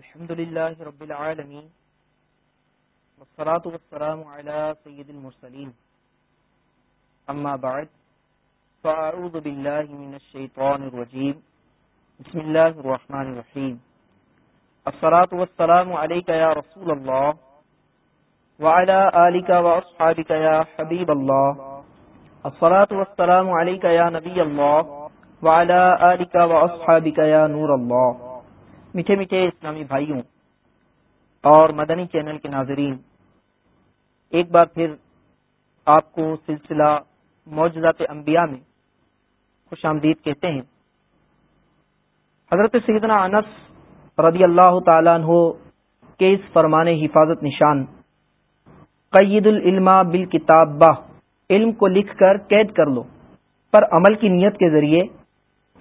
الحمد لله رب العالمين والصلاة والسلام على سيد المرسلين. أما بعد، فأعوذ بالله من الشيطان الرجيم. بسم الله الرحمن الرحيم. الصلاة والسلام عليك يا رسول الله وعلى آلك وأصحابك يا حبيب الله. الصلاة والسلام عليك يا نبي الله وعلى آلك وأصحابك يا نور الله. میٹھے میٹھے اسلامی بھائیوں اور مدنی چینل کے ناظرین، ایک بار پھر آپ کو سلسلہ موجودات انبیاء میں خوش آمدید کہتے ہیں۔ حضرت سیدنا انس رضی اللہ تعالیٰ عنہ کے اس فرمان حفاظت نشان، قید العلم بال کتاب علم کو لکھ کر قید کر لو، پر عمل کی نیت کے ذریعے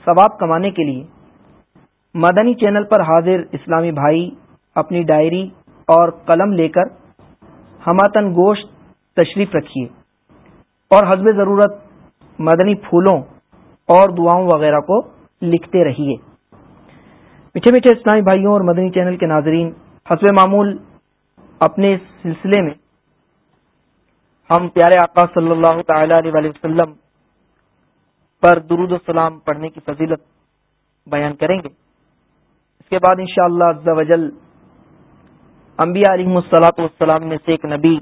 ثواب کمانے کے لیے مدنی چینل پر حاضر اسلامی بھائی اپنی ڈائری اور قلم لے کر ہماتن گوشت تشریف رکھیے اور حزب ضرورت مدنی پھولوں اور دعاؤں وغیرہ کو لکھتے رہیے۔ میٹھے میٹھے اسلامی بھائیوں اور مدنی چینل کے ناظرین، حسب معمول اپنے سلسلے میں ہم پیارے آقا صلی اللہ تعالی علیہ وسلم پر درود السلام پڑھنے کی فضیلت بیان کریں گے۔ اس کے بعد انشاءاللہ شاء اللہ انبیاء علیہ السلاط والسلام میں سے ایک نبی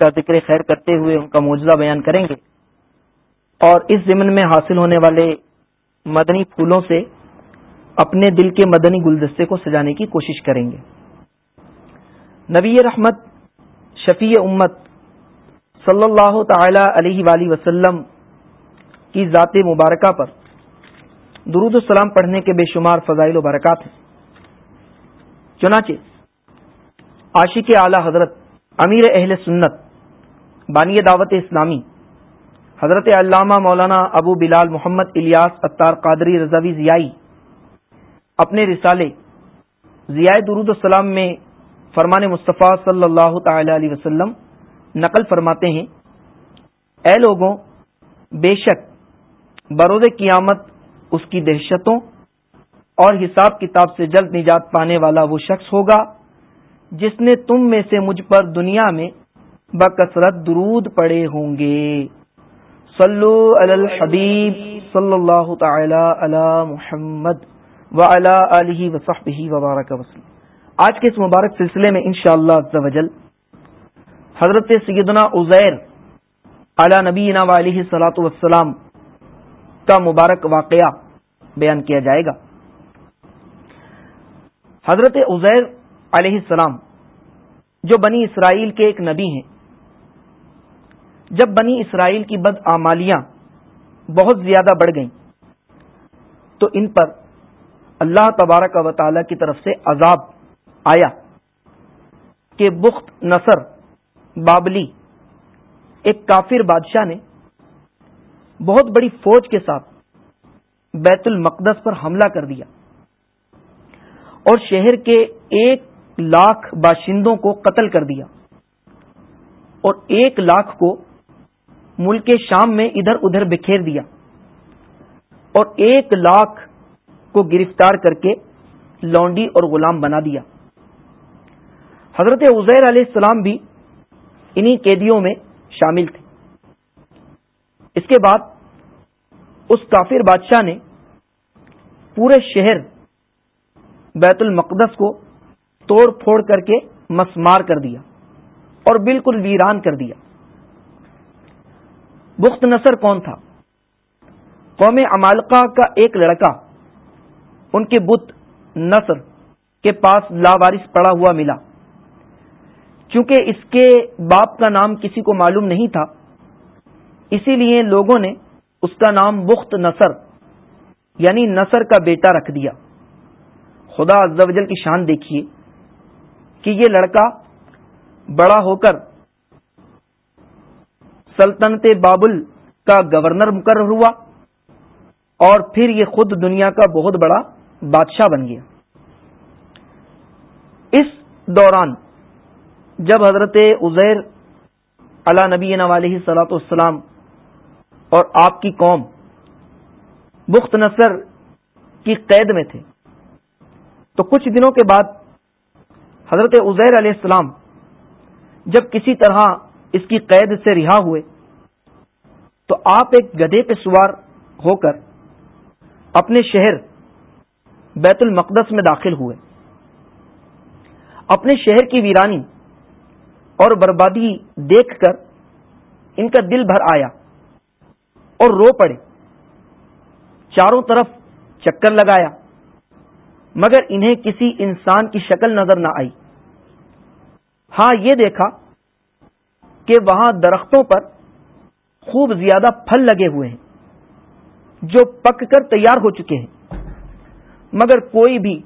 کا ذکر خیر کرتے ہوئے ان کا معجزہ بیان کریں گے۔ اور اس ضمن میں حاصل ہونے والے مدنی پھولوں سے اپنے دل کے مدنی گلدستے کو سجانے کی کوشش کریں گے۔ نبی رحمت، شفیع امت صلی اللہ تعالی علیہ وآلہ وسلم کی ذات مبارکہ پر درود السلام پڑھنے کے بے شمار فضائل و برکات ہیں۔ چنانچہ، عاشق اعلی حضرت امیر اہل سنت، بانی دعوت اسلامی، حضرت علامہ مولانا ابو بلال محمد الیاس اتار قادری رضوی ضیائی اپنے رسالے ضیاء درود السلام میں فرمان مصطفیٰ صلی اللہ تعالی علیہ وسلم نقل فرماتے ہیں۔ اے لوگوں، بے شک، برود قیامت اس کی دہشتوں اور حساب کتاب سے جلد نجات پانے والا وہ شخص ہوگا جس نے تم میں سے مجھ پر دنیا میں بکثرت درود پڑے ہوں گے۔ صلو علی الحبیب صلی اللہ تعالی علی محمد و علی وصحبہ وبارک وسلم آج کے اس مبارک سلسلے میں انشاءاللہ اللہ حضرت سیدنا عزیر علی نبینا علیہ صلاۃ وسلام کا مبارک واقعہ بیان کیا جائے گا۔ حضرت عزیر علیہ السلام جو بنی اسرائیل کے ایک نبی ہیں، جب بنی اسرائیل کی بد آمالیاں بہت زیادہ بڑھ گئیں، تو ان پر اللہ تبارک و تعالی کی طرف سے عذاب آیا کہ بخت نصر بابلی، ایک کافر بادشاہ نے بہت بڑی فوج کے ساتھ بیت المقدس پر حملہ کر دیا اور شہر کے ایک لاکھ باشندوں کو قتل کر دیا اور ایک لاکھ کو ملک شام میں ادھر ادھر بکھیر دیا اور ایک لاکھ کو گرفتار کر کے لونڈی اور غلام بنا دیا۔ حضرت عزیر علیہ السلام بھی انہی قیدیوں میں شامل تھے۔ اس کے بعد اس کافر بادشاہ نے پورے شہر بیت المقدس کو توڑ پھوڑ کر کے مسمار کر دیا اور بالکل ویران کر دیا۔ بخت نصر کون تھا؟ قوم امالکا کا ایک لڑکا، ان کے بت نصر کے پاس لاوارث پڑا ہوا ملا۔ چونکہ اس کے باپ کا نام کسی کو معلوم نہیں تھا اسی لیے لوگوں نے اس کا نام بخت نصر یعنی نصر کا بیٹا رکھ دیا۔ خدا عزوجل کی شان دیکھیے کہ یہ لڑکا بڑا ہو کر سلطنت بابل کا گورنر مقرر ہوا اور پھر یہ خود دنیا کا بہت بڑا بادشاہ بن گیا۔ اس دوران جب حضرت عزیر علا نبی علیہ صلاۃ السلام اور آپ کی قوم بخت نصر کی قید میں تھے۔ تو کچھ دنوں کے بعد حضرت عزیر علیہ السلام جب کسی طرح اس کی قید سے رہا ہوئے، تو آپ ایک گدے پہ سوار ہو کر اپنے شہر بیت المقدس میں داخل ہوئے۔ اپنے شہر کی ویرانی اور بربادی دیکھ کر ان کا دل بھر آیا۔ اور رو پڑے۔ چاروں طرف چکر لگایا، مگر انہیں کسی انسان کی شکل نظر نہ آئی۔ ہاں یہ دیکھا کہ وہاں درختوں پر خوب زیادہ پھل لگے ہوئے ہیں، جو پک کر تیار ہو چکے ہیں، مگر کوئی بھی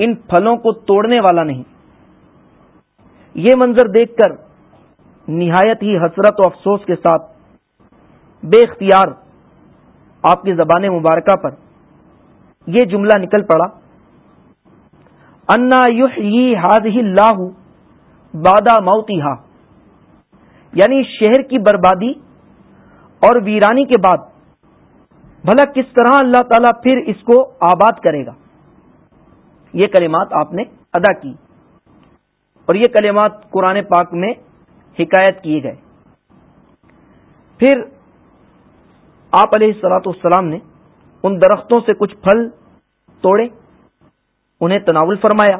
ان پھلوں کو توڑنے والا نہیں۔ یہ منظر دیکھ کر نہایت ہی حسرت و افسوس کے ساتھ بے اختیار آپ کی زبان مبارکہ پر یہ جملہ نکل پڑا۔ انا ہاد ہی اللہ بادا موتی یعنی شہر کی بربادی اور ویرانی کے بعد۔ بھلا کس طرح اللہ تعالی پھر اس کو آباد کرے گا؟ یہ کلمات آپ نے ادا کی اور یہ کلمات قرآن پاک میں حکایت کیے گئے۔ پھر آپ علیہ السلاۃ السلام نے ان درختوں سے کچھ پھل توڑے، انہیں تناول فرمایا،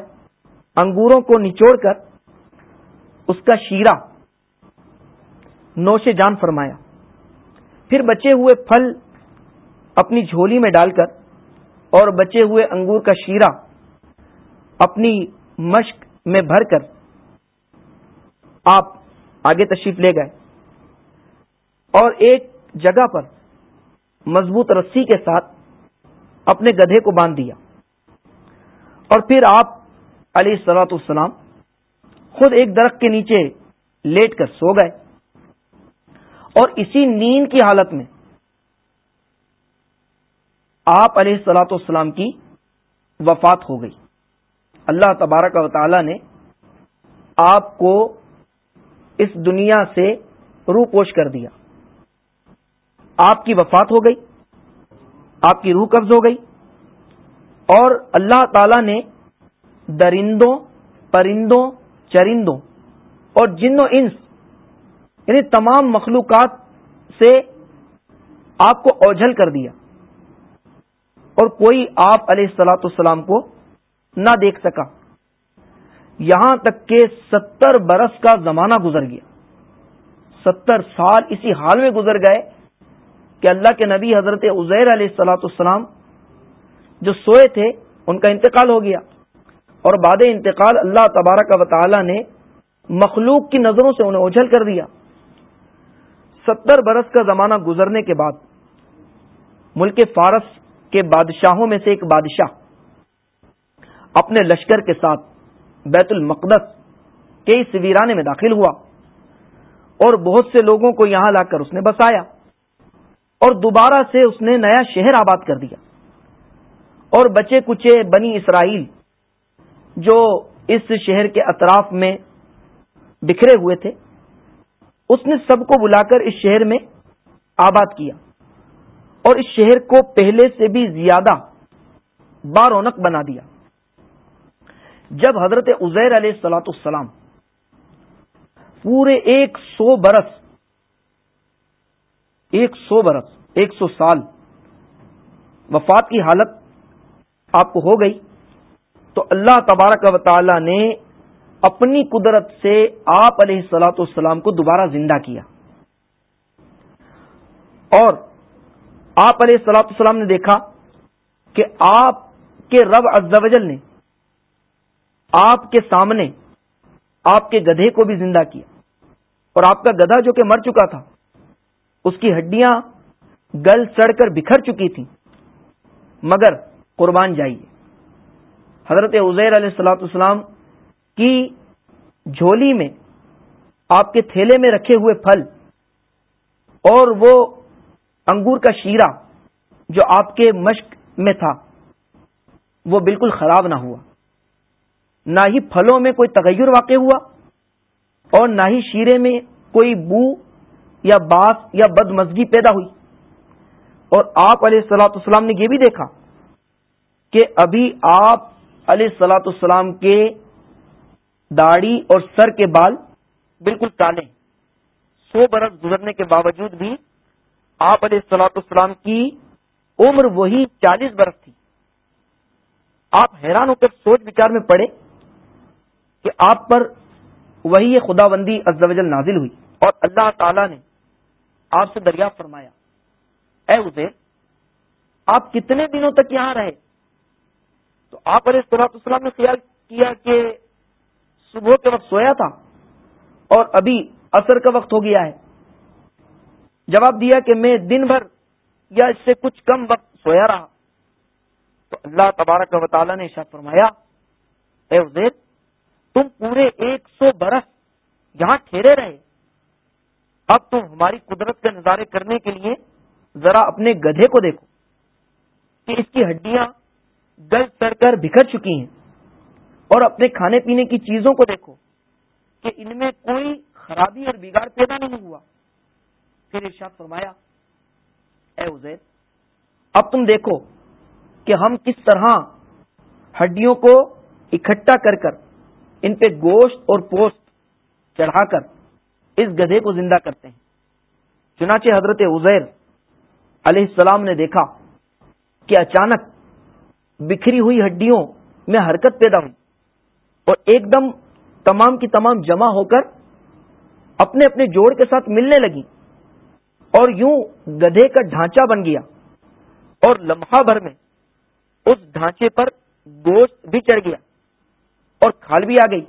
انگوروں کو نچوڑ کر اس کا شیرہ نوش جان فرمایا۔ پھر بچے ہوئے پھل اپنی جھولی میں ڈال کر اور بچے ہوئے انگور کا شیرہ اپنی مشق میں بھر کر آپ آگے تشریف لے گئے۔ اور ایک جگہ پر مضبوط رسی کے ساتھ اپنے گدھے کو باندھ دیا۔ اور پھر آپ علی سلاۃ السلام خود ایک درخت کے نیچے لیٹ کر سو گئے۔ اور اسی نیند کی حالت میں آپ علیہ سلاۃ السلام کی وفات ہو گئی۔ اللہ تبارک و تعالی نے آپ کو اس دنیا سے روح پوش کر دیا۔ آپ کی وفات ہو گئی، آپ کی روح قبض ہو گئی، اور اللہ تعالی نے درندوں، پرندوں، چرندوں اور جن و انس یعنی تمام مخلوقات سے آپ کو اوجھل کر دیا۔ اور کوئی آپ علیہ السلاۃ السلام کو نہ دیکھ سکا۔ یہاں تک کہ ستر برس کا زمانہ گزر گیا۔ ستر سال اسی حال میں گزر گئے کہ اللہ کے نبی حضرت عزیر علیہ السلاۃ السلام جو سوئے تھے، ان کا انتقال ہو گیا۔ اور بعد انتقال اللہ تبارک و تعالی نے مخلوق کی نظروں سے انہیں اجھل کر دیا۔ ستر برس کا زمانہ گزرنے کے بعد ملک فارس کے بادشاہوں میں سے ایک بادشاہ اپنے لشکر کے ساتھ بیت المقدس کے اس ویرانے میں داخل ہوا اور بہت سے لوگوں کو یہاں لا کر اس نے بسایا۔ اور دوبارہ سے اس نے نیا شہر آباد کر دیا۔ اور بچے کچے بنی اسرائیل جو اس شہر کے اطراف میں بکھرے ہوئے تھے، اس نے سب کو بلا کر اس شہر میں آباد کیا۔ اور اس شہر کو پہلے سے بھی زیادہ بارونق بنا دیا۔ جب حضرت عزیر علیہ السلاۃ السلام پورے ایک سو برس ایک سو برس، ایک سو سال وفات کی حالت آپ کو ہو گئی۔ تو اللہ تبارک و تعالی نے اپنی قدرت سے آپ علیہ السلاۃ السلام کو دوبارہ زندہ کیا۔ اور آپ علیہ السلاۃ السلام نے دیکھا کہ آپ کے رب ازل نے آپ کے سامنے آپ کے گدھے کو بھی زندہ کیا۔ اور آپ کا گدھا جو کہ مر چکا تھا اس کی ہڈیاں گل سڑ کر بکھر چکی تھیں، مگر قربان جائیے۔ حضرت عزیر علیہ السلاۃ السلام کی جھولی میں آپ کے تھیلے میں رکھے ہوئے پھل اور وہ انگور کا شیرہ جو آپ کے مشق میں تھا، وہ بالکل خراب نہ ہوا۔ نہ ہی پھلوں میں کوئی تغیر واقع ہوا اور نہ ہی شیرے میں کوئی بو یا باس یا بد مزگی پیدا ہوئی۔ اور آپ علیہ السلاۃ السلام نے یہ بھی دیکھا کہ ابھی آپ علیہ السلاۃ السلام کے داڑھی اور سر کے بال بالکل کالے سو برس گزرنے کے باوجود بھی آپ علیہ السلاۃ السلام کی عمر وہی چالیس برس تھی۔ آپ حیران ہو کر سوچ بچار میں پڑے کہ آپ پر وہی خدا بندی ازل نازل ہوئی۔ اور اللہ تعالی نے آپ سے دریافت فرمایا، اے ازیر آپ کتنے دنوں تک یہاں رہے؟ تو آپ علیہ السلاط السلام نے خیال کیا کہ صبح کے وقت سویا تھا اور ابھی اثر کا وقت ہو گیا ہے۔ جواب دیا کہ میں دن بھر یا اس سے کچھ کم وقت سویا رہا۔ تو اللہ تبارک و تعالیٰ نے شاہ فرمایا، اے عزیر، تم پورے ایک سو برس یہاں ٹھہرے رہے۔ اب تم ہماری قدرت کے نظارے کرنے کے لیے ذرا اپنے گدھے کو دیکھو کہ اس کی ہڈیاں گل سر کر بکھر چکی ہیں اور اپنے کھانے پینے کی چیزوں کو دیکھو کہ ان میں کوئی خرابی اور بگاڑ پیدا نہیں ہوا۔ پھر ارشاد فرمایا، اے عزیر، اب تم دیکھو کہ ہم کس طرح ہڈیوں کو اکٹھا کر کر ان پہ گوشت اور پوست چڑھا کر اس گدھے کو زندہ کرتے ہیں۔ چنانچہ حضرت عزیر علیہ السلام نے دیکھا کہ اچانک بکھری ہوئی ہڈیوں میں حرکت پیدا ہوئی اور ایک دم تمام کی تمام جمع ہو کر اپنے اپنے جوڑ کے ساتھ ملنے لگی اور یوں گدھے کا ڈھانچہ بن گیا اور لمحہ بھر میں اس ڈھانچے پر گوشت بھی چڑھ گیا اور کھال بھی آ گئی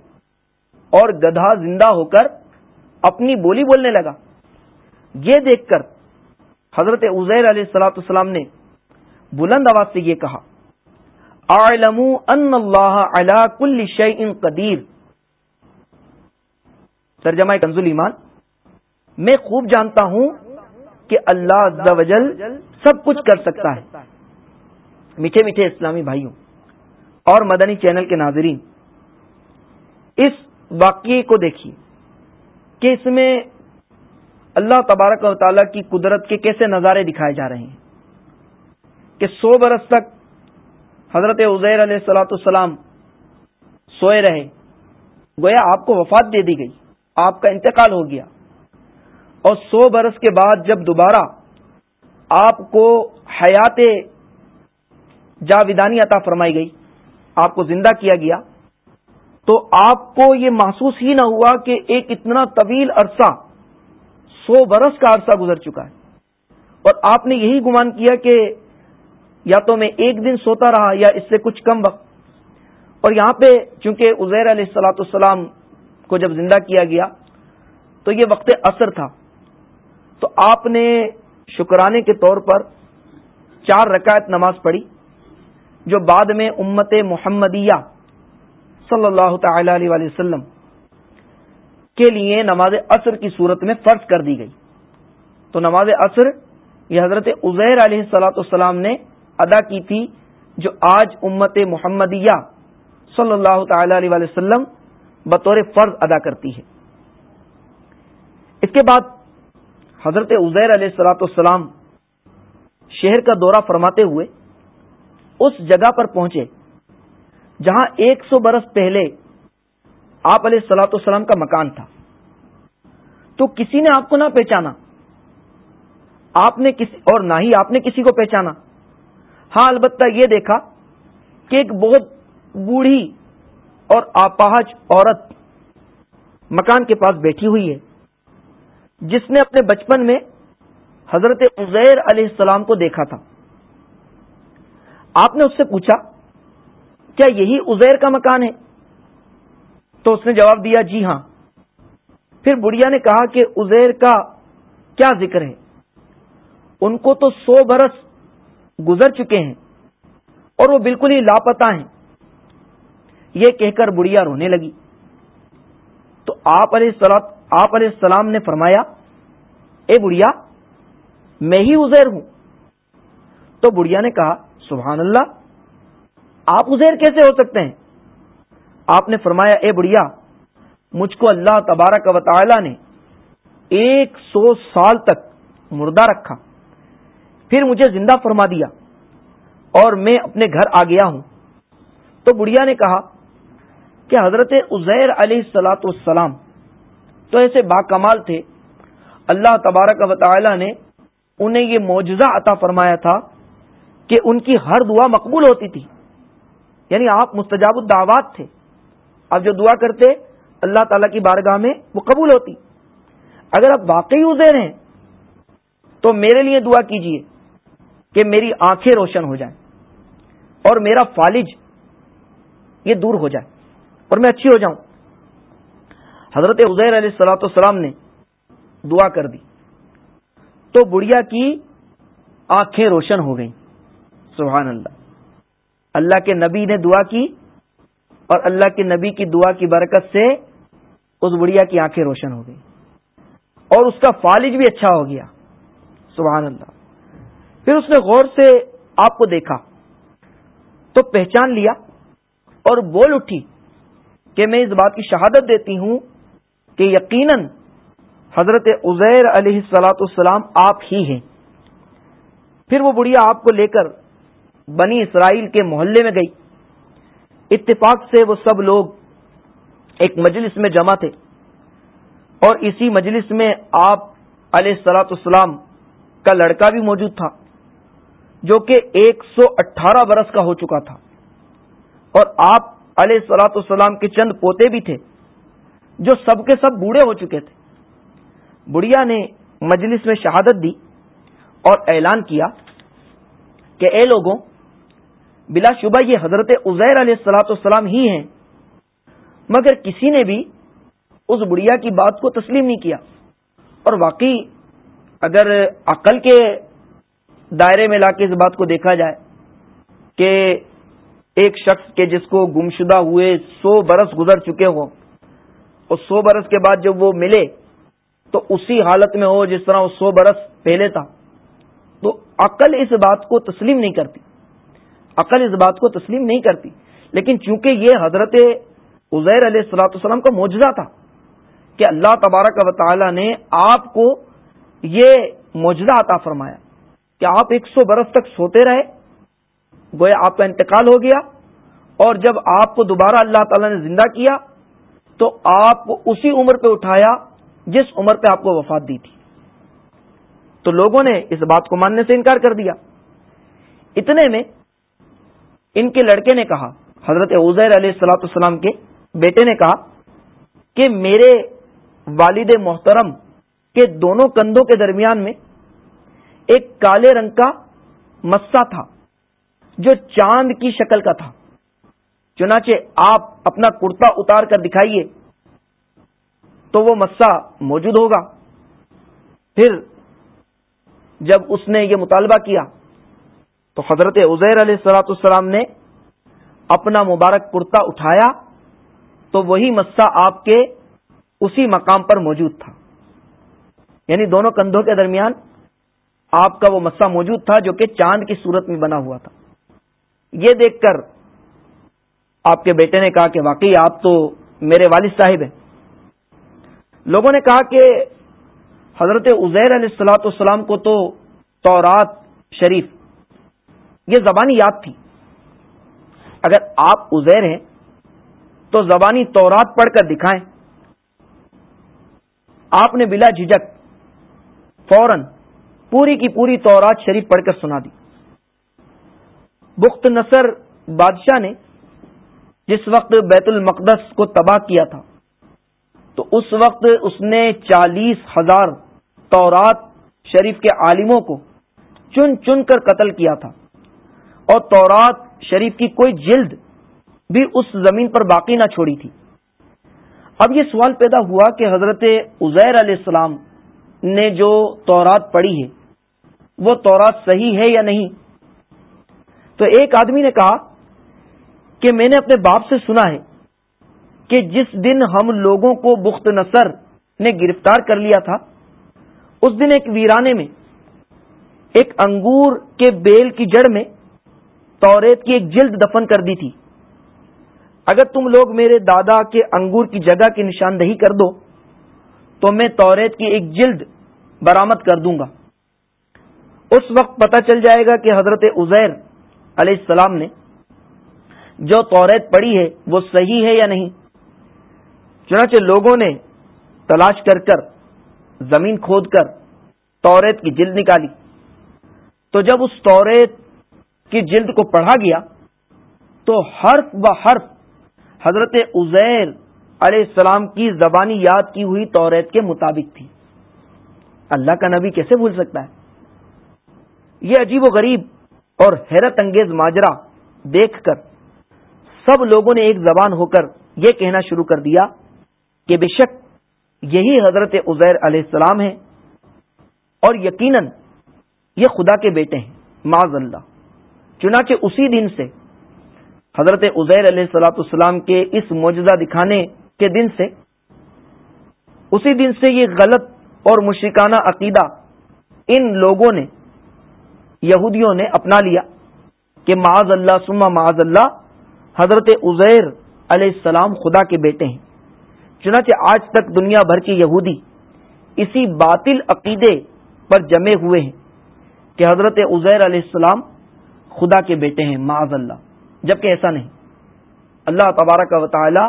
اور گدھا زندہ ہو کر اپنی بولی بولنے لگا۔ یہ دیکھ کر حضرت عزیر علیہ السلاۃ السلام نے بلند آواز سے یہ کہا ان اللہ علا کل شعین قدیر. ترجمہ کنزول ایمان، میں خوب جانتا ہوں کہ اللہ وجل سب کچھ کر سکتا ہے۔ میٹھے میٹھے اسلامی بھائیوں اور مدنی چینل کے ناظرین، اس واقعے کو دیکھیے۔ کہ اس میں اللہ تبارک و تعالی کی قدرت کے کیسے نظارے دکھائے جا رہے ہیں؟ کہ سو برس تک حضرت عزیر علیہ السلاۃ السلام سوئے رہے، گویا آپ کو وفات دے دی گئی، آپ کا انتقال ہو گیا۔ اور سو برس کے بعد جب دوبارہ آپ کو حیات جاویدانی عطا فرمائی گئی، آپ کو زندہ کیا گیا تو آپ کو یہ محسوس ہی نہ ہوا کہ ایک اتنا طویل عرصہ، سو برس کا عرصہ گزر چکا ہے۔ اور آپ نے یہی گمان کیا کہ یا تو میں ایک دن سوتا رہا یا اس سے کچھ کم وقت۔ اور یہاں پہ چونکہ عزیر علیہ السلاۃ السلام کو جب زندہ کیا گیا، تو یہ وقت اثر تھا۔ تو آپ نے شکرانے کے طور پر چار رکعت نماز پڑھی، جو بعد میں امت محمدیہ صلی اللہ تعالی علیہ وسلم کے لیے نماز عصر کی صورت میں فرض کر دی گئی۔ تو نماز عصر یہ حضرت عزیر علیہ السلاۃ السلام نے ادا کی تھی، جو آج امت محمدیہ صلی اللہ تعالی علیہ وسلم بطور فرض ادا کرتی ہے۔ اس کے بعد حضرت عزیر علیہ السلاۃ السلام شہر کا دورہ فرماتے ہوئے اس جگہ پر پہنچے۔ جہاں ایک سو برس پہلے آپ علیہ السلاۃ السلام کا مکان تھا۔ تو کسی نے آپ کو نہ پہچانا۔ آپ نے کسی اور نہ ہی آپ نے کسی کو پہچانا۔ ہاں البتہ یہ دیکھا کہ ایک بہت بوڑھی اور آپاہج عورت مکان کے پاس بیٹھی ہوئی ہے، جس نے اپنے بچپن میں حضرت عزیر علیہ السلام کو دیکھا تھا۔ آپ نے اس سے پوچھا کیا یہی عزیر کا مکان ہے؟ تو اس نے جواب دیا جی ہاں۔ پھر بڑھیا نے کہا کہ عزیر کا کیا ذکر ہے؟ ان کو تو سو برس گزر چکے ہیں اور وہ بالکل ہی لاپتا ہیں۔ یہ کہہ کر بڑھیا رونے لگی۔ تو آپ علیہ آپ علیہ السلام نے فرمایا، اے بڑھیا، میں ہی ازیر ہوں۔ تو بڑھیا نے کہا، سبحان اللہ آپ ازیر کیسے ہو سکتے ہیں؟ آپ نے فرمایا، اے بڑھیا، مجھ کو اللہ تبارک و تعالی نے ایک سو سال تک مردہ رکھا، پھر مجھے زندہ فرما دیا اور میں اپنے گھر آ گیا ہوں۔ تو بڑھیا نے کہا کہ حضرت عزیر علیہ السلاۃ السلام تو ایسے با کمال تھے۔ اللہ تبارک و تعالی نے انہیں یہ معجزہ عطا فرمایا تھا کہ ان کی ہر دعا مقبول ہوتی تھی۔ یعنی آپ مستجاب الدعوات تھے۔ آپ جو دعا کرتے، اللہ تعالی کی بارگاہ میں وہ قبول ہوتی۔ اگر آپ واقعی ازیر ہیں، تو میرے لیے دعا کیجیے کہ میری آنکھیں روشن ہو جائیں اور میرا فالج یہ دور ہو جائے اور میں اچھی ہو جاؤں۔ حضرت عزیر علیہ السلاۃ السلام نے دعا کر دی۔ تو بڑھیا کی آنکھیں روشن ہو گئیں۔ سبحان اللہ۔ اللہ کے نبی نے دعا کی اور اللہ کے نبی کی دعا کی برکت سے اس بڑھیا کی آنکھیں روشن ہو گئی اور اس کا فالج بھی اچھا ہو گیا۔ سبحان اللہ۔ پھر اس نے غور سے آپ کو دیکھا، تو پہچان لیا اور بول اٹھی کہ میں اس بات کی شہادت دیتی ہوں کہ یقیناً حضرت عزیر علیہ السلاۃ السلام آپ ہی ہیں۔ پھر وہ بڑھیا آپ کو لے کر بنی اسرائیل کے محلے میں گئی۔ اتفاق سے وہ سب لوگ ایک مجلس میں جمع تھے۔ اور اسی مجلس میں آپ علیہ السلاۃ السلام کا لڑکا بھی موجود تھا، جو کہ ایک سو اٹھارہ برس کا ہو چکا تھا۔ اور آپ علیہ السلاۃ السلام کے چند پوتے بھی تھے، جو سب کے سب بوڑھے ہو چکے تھے۔ بڑھیا نے مجلس میں شہادت دی اور اعلان کیا کہ اے لوگوں بلا شبہ یہ حضرت عزیر علیہ السلاۃ السلام ہی ہیں۔ مگر کسی نے بھی اس بڑھیا کی بات کو تسلیم نہیں کیا۔ اور واقعی اگر عقل کے دائرے میں لا کے اس بات کو دیکھا جائے کہ ایک شخص کے جس کو گمشدہ ہوئے سو برس گزر چکے ہوں اور سو برس کے بعد جب وہ ملے تو اسی حالت میں ہو جس طرح وہ سو برس پہلے تھا، تو عقل اس بات کو تسلیم نہیں کرتی۔ عقل اس بات کو تسلیم نہیں کرتی۔ لیکن چونکہ یہ حضرت عزیر علیہ السلاۃ السلام کا معجزہ تھا کہ اللہ تبارک و تعالی نے آپ کو یہ معجزہ عطا فرمایا کہ آپ ایک سو برس تک سوتے رہے، گویا آپ کا انتقال ہو گیا اور جب آپ کو دوبارہ اللہ تعالی نے زندہ کیا تو آپ کو اسی عمر پہ اٹھایا جس عمر پہ آپ کو وفات دی تھی۔ تو لوگوں نے اس بات کو ماننے سے انکار کر دیا۔ اتنے میں ان کے لڑکے نے کہا، حضرت عزیر علیہ السلاۃ السلام کے بیٹے نے کہا کہ میرے والد محترم کے دونوں کندھوں کے درمیان میں ایک کالے رنگ کا مسا تھا جو چاند کی شکل کا تھا۔ چنانچہ آپ اپنا کرتا اتار کر دکھائیے تو وہ مسا موجود ہوگا۔ پھر جب اس نے یہ مطالبہ کیا تو حضرت عزیر علیہ السلاۃ السلام نے اپنا مبارک کرتا اٹھایا تو وہی مسا آپ کے اسی مقام پر موجود تھا۔ یعنی دونوں کندھوں کے درمیان آپ کا وہ مسا موجود تھا جو کہ چاند کی صورت میں بنا ہوا تھا۔ یہ دیکھ کر آپ کے بیٹے نے کہا کہ واقعی آپ تو میرے والد صاحب ہیں۔ لوگوں نے کہا کہ حضرت عزیر علیہ السلاۃ السلام کو تو تورات شریف یہ زبانی یاد تھی۔ اگر آپ عزیر ہیں، تو زبانی تورات پڑھ کر دکھائیں۔ آپ نے بلا جھجک فوراً پوری کی پوری تورات شریف پڑھ کر سنا دی۔ بخت نصر بادشاہ نے جس وقت بیت المقدس کو تباہ کیا تھا، تو اس وقت اس نے چالیس ہزار تورات شریف کے عالموں کو چن چن کر قتل کیا تھا۔ اور تورات شریف کی کوئی جلد بھی اس زمین پر باقی نہ چھوڑی تھی۔ اب یہ سوال پیدا ہوا کہ حضرت عزیر علیہ السلام نے جو تورات پڑھی ہے، وہ تورات صحیح ہے یا نہیں؟ تو ایک آدمی نے کہا کہ میں نے اپنے باپ سے سنا ہے کہ جس دن ہم لوگوں کو بخت نصر نے گرفتار کر لیا تھا، اس دن ایک ویرانے میں، ایک انگور کے بیل کی جڑ میں توریت کی ایک جلد دفن کر دی تھی۔ اگر تم لوگ میرے دادا کے انگور کی جگہ کی نشاندہی کر دو، تو میں توریت کی ایک جلد برامد کر دوں گا۔ اس وقت پتہ چل جائے گا کہ حضرت عزیر علیہ السلام نے جو توریت پڑی ہے وہ صحیح ہے یا نہیں۔ چنانچہ لوگوں نے تلاش کر کر زمین کھود کر توریت کی جلد نکالی۔ تو جب اس توریت کی جلد کو پڑھا گیا تو حرف و حرف حضرت عزیر علیہ السلام کی زبانی یاد کی ہوئی توریت کے مطابق تھی۔ اللہ کا نبی کیسے بھول سکتا ہے؟ یہ عجیب و غریب اور حیرت انگیز ماجرا دیکھ کر سب لوگوں نے ایک زبان ہو کر یہ کہنا شروع کر دیا کہ بے شک یہی حضرت عزیر علیہ السلام ہے اور یقیناً یہ خدا کے بیٹے ہیں۔ معذ اللہ۔ چنانچہ اسی دن سے حضرت عزیر علیہ السلاۃ السلام کے اس معجزہ دکھانے کے دن سے، اسی دن سے یہ غلط اور مشرکانہ عقیدہ ان لوگوں نے، یہودیوں نے اپنا لیا کہ معاذ اللہ سما معاذ اللہ حضرت عزیر علیہ السلام خدا کے بیٹے ہیں۔ چنانچہ آج تک دنیا بھر کے یہودی اسی باطل عقیدے پر جمے ہوئے ہیں کہ حضرت عزیر علیہ السلام خدا کے بیٹے ہیں، معاذ اللہ۔ جبکہ ایسا نہیں۔ اللہ تبارک و تعالی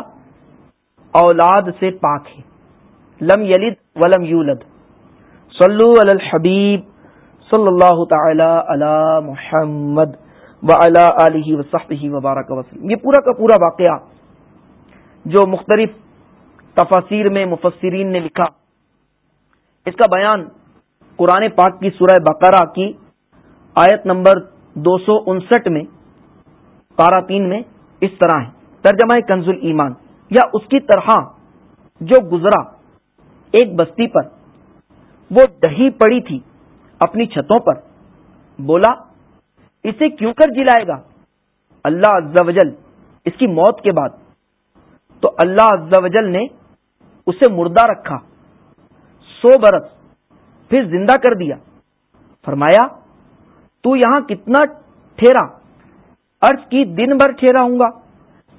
اولاد سے پاک ہے۔ لم یلد ولم یولد۔ صلو علی الحبیب صلی اللہ تعالی علی محمد علیہ وصحبہ وبارک وسلم یہ پورا کا پورا واقعہ جو مختلف تفاصیر میں مفسرین نے لکھا۔ اس کا بیان قرآن پاک کی سورہ بقرہ کی آیت نمبر دو سو انسٹھ میں، پارا تین میں اس طرح ہے۔ ترجمہ کنز ایمان۔ یا اس کی طرح جو گزرا ایک بستی پر، وہ دہی پڑی تھی اپنی چھتوں پر۔ بولا، اسے کیوں کر جلائے گا؟ اللہ عز و جل اس کی موت کے بعد۔ تو اللہ عز و جل نے اسے مردہ رکھا، سو برس پھر زندہ کر دیا۔ فرمایا تو یہاں کتنا ٹھہرا؟ ارض کی دن بھر ٹھہرا ہوں گا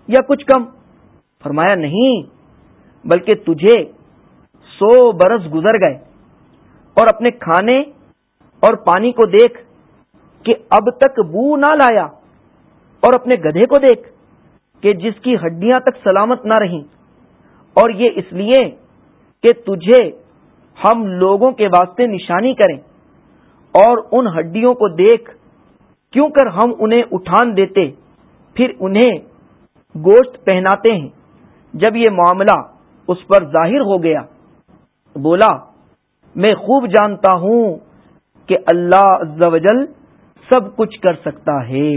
یا کچھ کم؟ فرمایا نہیں، بلکہ تجھے سو برس گزر گئے اور اپنے کھانے اور پانی کو دیکھ کہ اب تک بو نہ لایا اور اپنے گدھے کو دیکھ کہ جس کی ہڈیاں تک سلامت نہ رہیں۔ اور یہ اس لیے کہ تجھے ہم لوگوں کے واسطے نشانی کریں۔ اور ان ہڈیوں کو دیکھ کیوں کر ہم انہیں اٹھان دیتے، پھر انہیں گوشت پہناتے ہیں۔ جب یہ معاملہ اس پر ظاہر ہو گیا، بولا، میں خوب جانتا ہوں کہ اللہ عز و جل سب کچھ کر سکتا ہے۔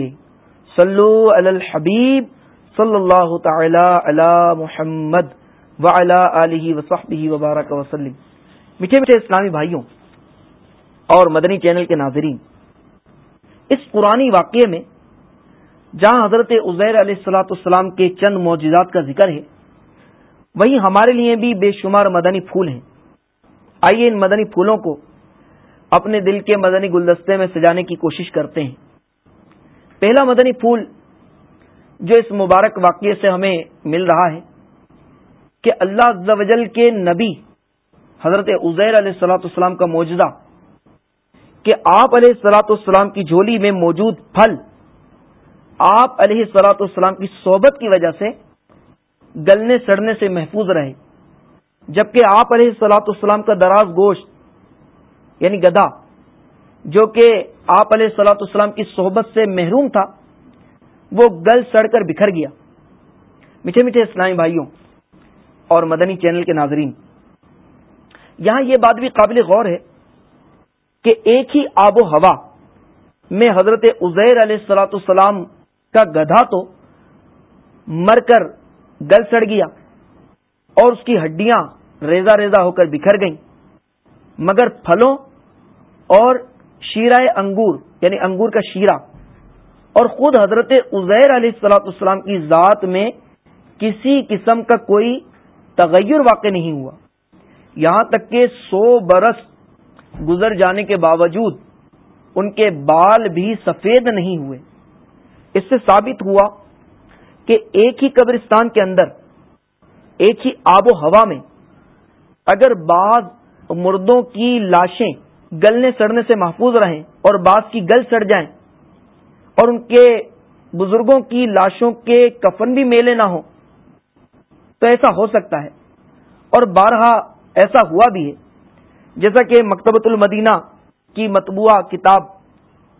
صلو علی الحبیب صلی اللہ تعالی علی محمد علیہ وصحبہ وبارک وسلم۔ میٹھے میٹھے اسلامی بھائیوں اور مدنی چینل کے ناظرین، اس پرانی واقعے میں جہاں حضرت عزیر علیہ السلاۃ السلام کے چند معجزات کا ذکر ہے، وہیں ہمارے لیے بھی بے شمار مدنی پھول ہیں۔ آئیے ان مدنی پھولوں کو اپنے دل کے مدنی گلدستے میں سجانے کی کوشش کرتے ہیں۔ پہلا مدنی پھول جو اس مبارک واقعے سے ہمیں مل رہا ہے کہ اللہ جل کے نبی حضرت عزیر علیہ السلاۃ السلام کا موجودہ کہ آپ علیہ السلاۃ السلام کی جھولی میں موجود پھل، آپ علیہ السلاۃ السلام کی صحبت کی وجہ سے گلنے سڑنے سے محفوظ رہے جبکہ آپ علیہ السلاۃ السلام کا دراز گوشت یعنی گدا، جو کہ آپ علیہ السلاۃ السلام کی صحبت سے محروم تھا، وہ گل سڑ کر بکھر گیا۔ میٹھے میٹھے اسلامی بھائیوں اور مدنی چینل کے ناظرین، یہاں یہ بات بھی قابل غور ہے کہ ایک ہی آب و ہوا میں حضرت عزیر علیہ السلاۃ السلام کا گدھا تو مر کر گل سڑ گیا اور اس کی ہڈیاں ریزا ریزا ہو کر بکھر گئیں۔ مگر پھلوں اور شیرہ انگور یعنی انگور کا شیرہ، اور خود حضرت عزیر علیہ السلاۃ السلام کی ذات میں کسی قسم کا کوئی تغیر واقع نہیں ہوا۔ یہاں تک کہ سو برس گزر جانے کے باوجود ان کے بال بھی سفید نہیں ہوئے۔ اس سے ثابت ہوا کہ ایک ہی قبرستان کے اندر، ایک ہی آب و ہوا میں اگر بعض مردوں کی لاشیں گلنے سڑنے سے محفوظ رہیں اور بعض کی گل سڑ جائیں اور ان کے بزرگوں کی لاشوں کے کفن بھی میلے نہ ہوں، تو ایسا ہو سکتا ہے۔ اور بارہا ایسا ہوا بھی ہے۔ جیسا کہ مکتبۃ المدینہ کی مطبوعہ کتاب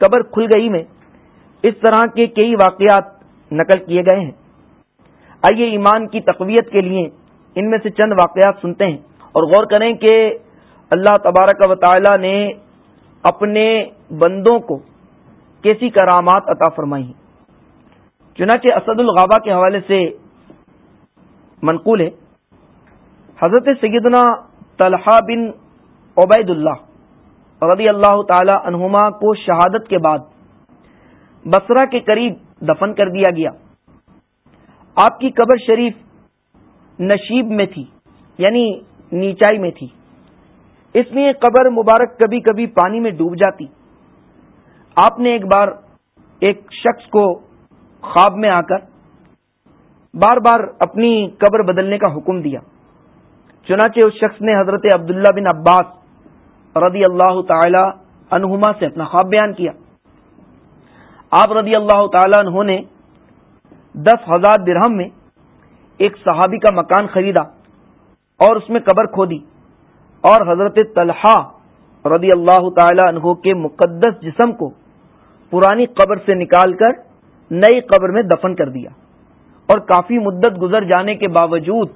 قبر کھل گئی میں اس طرح کے کئی واقعات نقل کیے گئے ہیں۔ آئیے ایمان کی تقویت کے لیے ان میں سے چند واقعات سنتے ہیں اور غور کریں کہ اللہ تبارک و تعالی نے اپنے بندوں کو کیسی کرامات عطا فرمائی چنانچہ اسد الغابہ کے حوالے سے منقول ہے۔ حضرت سیدنا طلحہ بن عبید اللہ رضی اللہ تعالی عنہما کو شہادت کے بعد بسرا کے قریب دفن کر دیا گیا۔ آپ کی قبر شریف نشیب میں تھی یعنی نیچائی میں تھی۔ اس لیے قبر مبارک کبھی کبھی پانی میں ڈوب جاتی۔ آپ نے ایک بار ایک شخص کو خواب میں آ کر بار بار اپنی قبر بدلنے کا حکم دیا۔ چنانچہ اس شخص نے حضرت عبداللہ بن عباس رضی اللہ تعالی عنہما سے اپنا خواب بیان کیا۔ آپ رضی اللہ تعالی عنہ نے دس ہزار درہم میں ایک صحابی کا مکان خریدا اور اس میں قبر کھودی اور حضرت طلحہ رضی اللہ تعالی عنہ کے مقدس جسم کو پرانی قبر سے نکال کر نئی قبر میں دفن کر دیا اور کافی مدت گزر جانے کے باوجود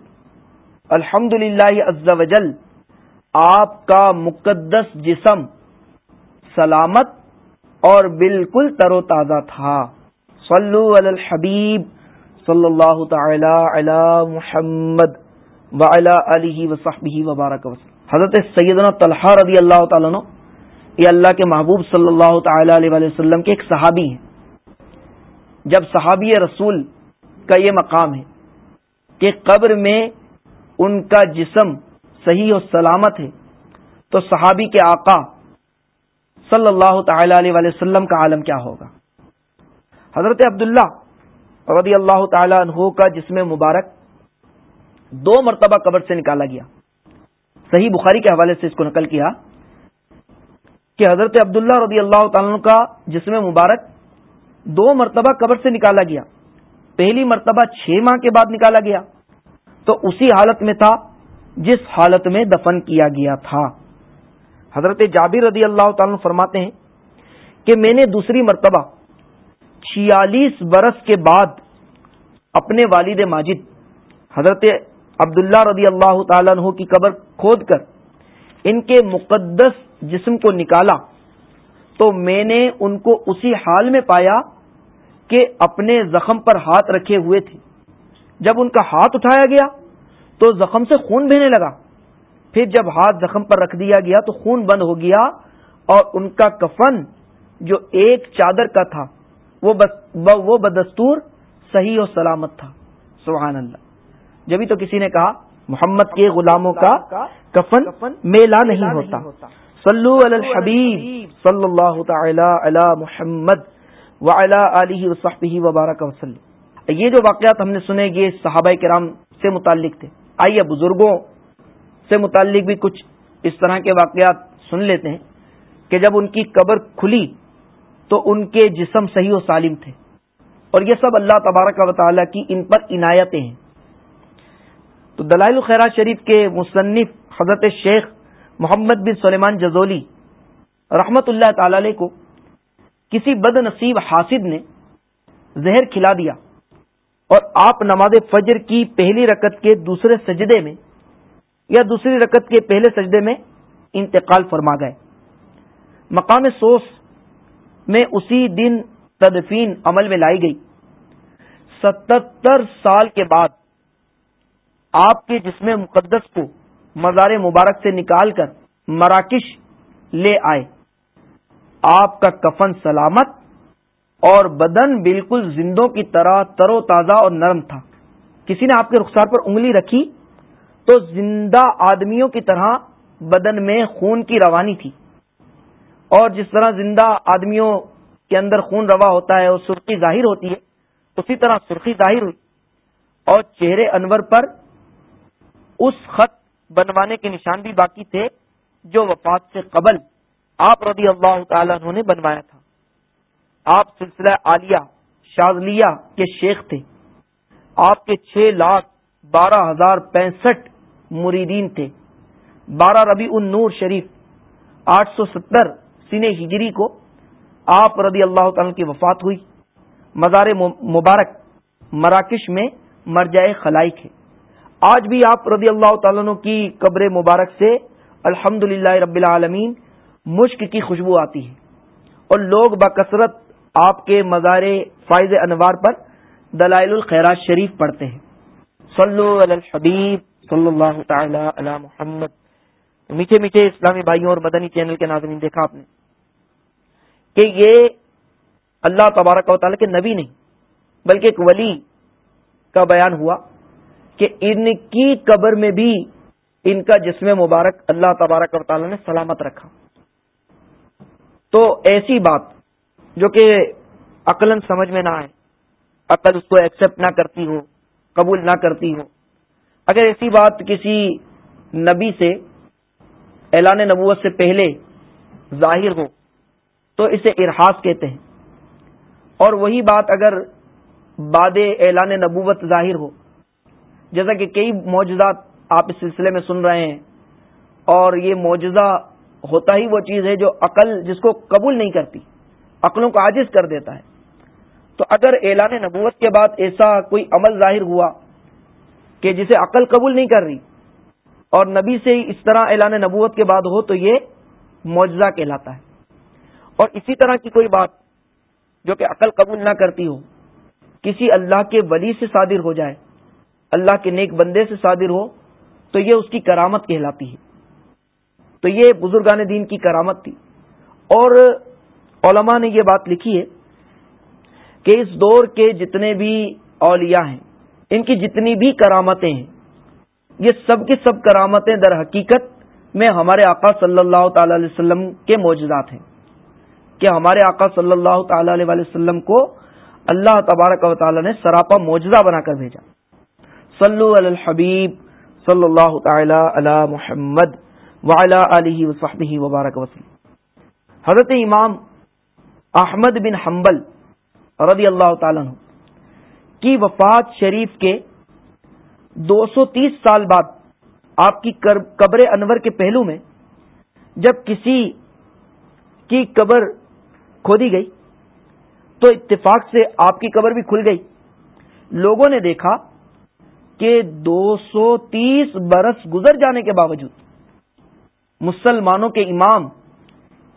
الحمد للہ آپ کا مقدس جسم سلامت اور بالکل تر و تازہ تھا۔ صلو علی الحبیب صلی اللہ تعالی علی محمد وعلی علیہ وصحبہ وبارک وسلم۔ حضرت سیدنا طلحہ رضی اللہ تعالیٰ یہ اللہ کے محبوب صلی اللہ تعالی علیہ وسلم کے ایک صحابی ہیں۔ جب صحابی رسول کا یہ مقام ہے کہ قبر میں ان کا جسم صحیح و سلامت ہے تو صحابی کے آقا صلی اللہ تعالی علیہ وسلم کا عالم کیا ہوگا؟ حضرت عبداللہ رضی اللہ تعالی عنہ کا جسم مبارک دو مرتبہ قبر سے نکالا گیا۔ صحیح بخاری کے حوالے سے اس کو نقل کیا کہ حضرت عبداللہ رضی اللہ تعالیٰ کا جسم مبارک دو مرتبہ قبر سے نکالا گیا۔ پہلی مرتبہ چھ ماہ کے بعد نکالا گیا۔ تو اسی حالت میں تھا جس حالت میں دفن کیا گیا تھا۔ حضرت جابر رضی اللہ تعالیٰ فرماتے ہیں کہ میں نے دوسری مرتبہ چھیالیس برس کے بعد اپنے والد ماجد حضرت عبداللہ رضی اللہ تعالیٰ عنہ کی قبر کھود کر ان کے مقدس جسم کو نکالا تو میں نے ان کو اسی حال میں پایا کہ اپنے زخم پر ہاتھ رکھے ہوئے تھے۔ جب ان کا ہاتھ اٹھایا گیا تو زخم سے خون بہنے لگا۔ پھر جب ہاتھ زخم پر رکھ دیا گیا تو خون بند ہو گیا اور ان کا کفن جو ایک چادر کا تھا وہ بدستور صحیح و سلامت تھا۔ سبحان اللہ۔ جبھی تو کسی نے کہا محمد کے غلاموں کا کفن میلا نہیں ہوتا۔ صلو علی الحبیب صلی اللہ تعالی علی محمد وعلی آلہ وصحبہ وبارک وسلم۔ یہ جو واقعات ہم نے سنے یہ صحابہ کرام سے متعلق تھے۔ آئیے بزرگوں سے متعلق بھی کچھ اس طرح کے واقعات سن لیتے ہیں کہ جب ان کی قبر کھلی تو ان کے جسم صحیح و سالم تھے۔ اور یہ سب اللہ تبارک و تعالیٰ کی ان پر عنایتیں ہیں۔ تو دلائل الخیرات شریف کے مصنف حضرت شیخ محمد بن سلیمان جزولی رحمت اللہ تعالی کو کسی بد نصیب حاسد نے زہر کھلا دیا۔ اور آپ نماز فجر کی پہلی رکت کے دوسرے سجدے میں یا دوسری رکت کے پہلے سجدے میں انتقال فرما گئے۔ مقام سوس میں اسی دن تدفین عمل میں لائی گئی۔ ستتر سال کے بعد آپ کے جسم مقدس کو مزار مبارک سے نکال کر مراکش لے آئے۔ آپ کا کفن سلامت اور بدن بالکل زندوں کی طرح تر و تازہ اور نرم تھا۔ کسی نے آپ کے رخسار پر انگلی رکھی تو زندہ آدمیوں کی طرح بدن میں خون کی روانی تھی۔ اور جس طرح زندہ آدمیوں کے اندر خون روا ہوتا ہے، اور سرخی ظاہر ہوتی ہے، اسی طرح سرخی ظاہر ہوئی۔ اور چہرے انور پر اس خط بنوانے کے نشان بھی باقی تھے جو وفات سے قبل آپ رضی اللہ تعالیٰ نے بنوایا تھا۔ آپ سلسلہ عالیہ شازلیہ کے شیخ تھے۔ آپ کے چھ لاکھ بارہ ہزار پینسٹھ مریدین تھے۔ بارہ ربی ان نور شریف، آٹھ سو ستر سن ہجری کو آپ رضی اللہ تعالی کی وفات ہوئی۔ مزار مبارک مراکش میں مرجائے خلائق ہے آج بھی آپ رضی اللہ تعالیٰ کی قبر مبارک سے الحمد رب العالمین مشک کی خوشبو آتی ہے۔ اور لوگ بکثرت آپ کے مزار فائز انوار پر دلائل الخیرات شریف پڑھتے ہیں۔ صلو علی الحبیب صلی اللہ تعالی علی محمد۔ میٹھے میٹھے اسلامی بھائیوں اور مدنی چینل کے ناظرین، دیکھا آپ نے کہ یہ اللہ تبارک و تعالیٰ کے نبی نہیں، بلکہ ایک ولی کا بیان ہوا کہ ان کی قبر میں بھی ان کا جسم مبارک اللہ تبارک و تعالیٰ نے سلامت رکھا۔ تو ایسی بات جو کہ عقل سمجھ میں نہ آئے۔ عقل اس کو ایکسپٹ نہ کرتی ہو، قبول نہ کرتی ہو۔ اگر ایسی بات کسی نبی سے، اعلان نبوت سے پہلے ظاہر ہو، تو اسے ارحاس کہتے ہیں۔ اور وہی بات اگر باد اعلان نبوت ظاہر ہو، جیسا کہ کئی معجزات آپ اس سلسلے میں سن رہے ہیں، اور یہ معجزہ ہوتا ہی وہ چیز ہے جو عقل جس کو قبول نہیں کرتی۔ عقلوں کو عاجز کر دیتا ہے۔ تو اگر اعلان نبوت کے بعد ایسا کوئی عمل ظاہر ہوا کہ جسے عقل قبول نہیں کر رہی اور نبی سے اس طرح اعلان نبوت کے بعد ہو تو یہ معجزہ کہلاتا ہے۔ اور اسی طرح کی کوئی بات جو کہ عقل قبول نہ کرتی ہو، کسی اللہ کے ولی سے صادر ہو جائے، اللہ کے نیک بندے سے صادر ہو، تو یہ اس کی کرامت کہلاتی ہے۔ تو یہ بزرگان دین کی کرامت تھی۔ اور علماء نے یہ بات لکھی ہے کہ اس دور کے جتنے بھی اولیاء ہیں، ان کی جتنی بھی کرامتیں ہیں، یہ سب کی سب کرامتیں در حقیقت میں ہمارے آقا صلی اللہ تعالی علیہ وسلم کے موجودات ہیں کہ ہمارے آقا صلی اللہ تعالی علیہ وسلم کو اللہ تبارک و تعالی نے سراپا موجزہ بنا کر بھیجا۔ صلو علی الحبیب صلی اللہ تعالی علی محمد وعلی علیہ وصحبہ وبارک وسلم۔ حضرت امام احمد بن حنبل رضی اللہ تعالیٰ عنہ کی وفات شریف کے دو سو تیس سال بعد آپ کی قبر انور کے پہلو میں جب کسی کی قبر کھودی گئی تو اتفاق سے آپ کی قبر بھی کھل گئی۔ لوگوں نے دیکھا کہ دو سو تیس برس گزر جانے کے باوجود مسلمانوں کے امام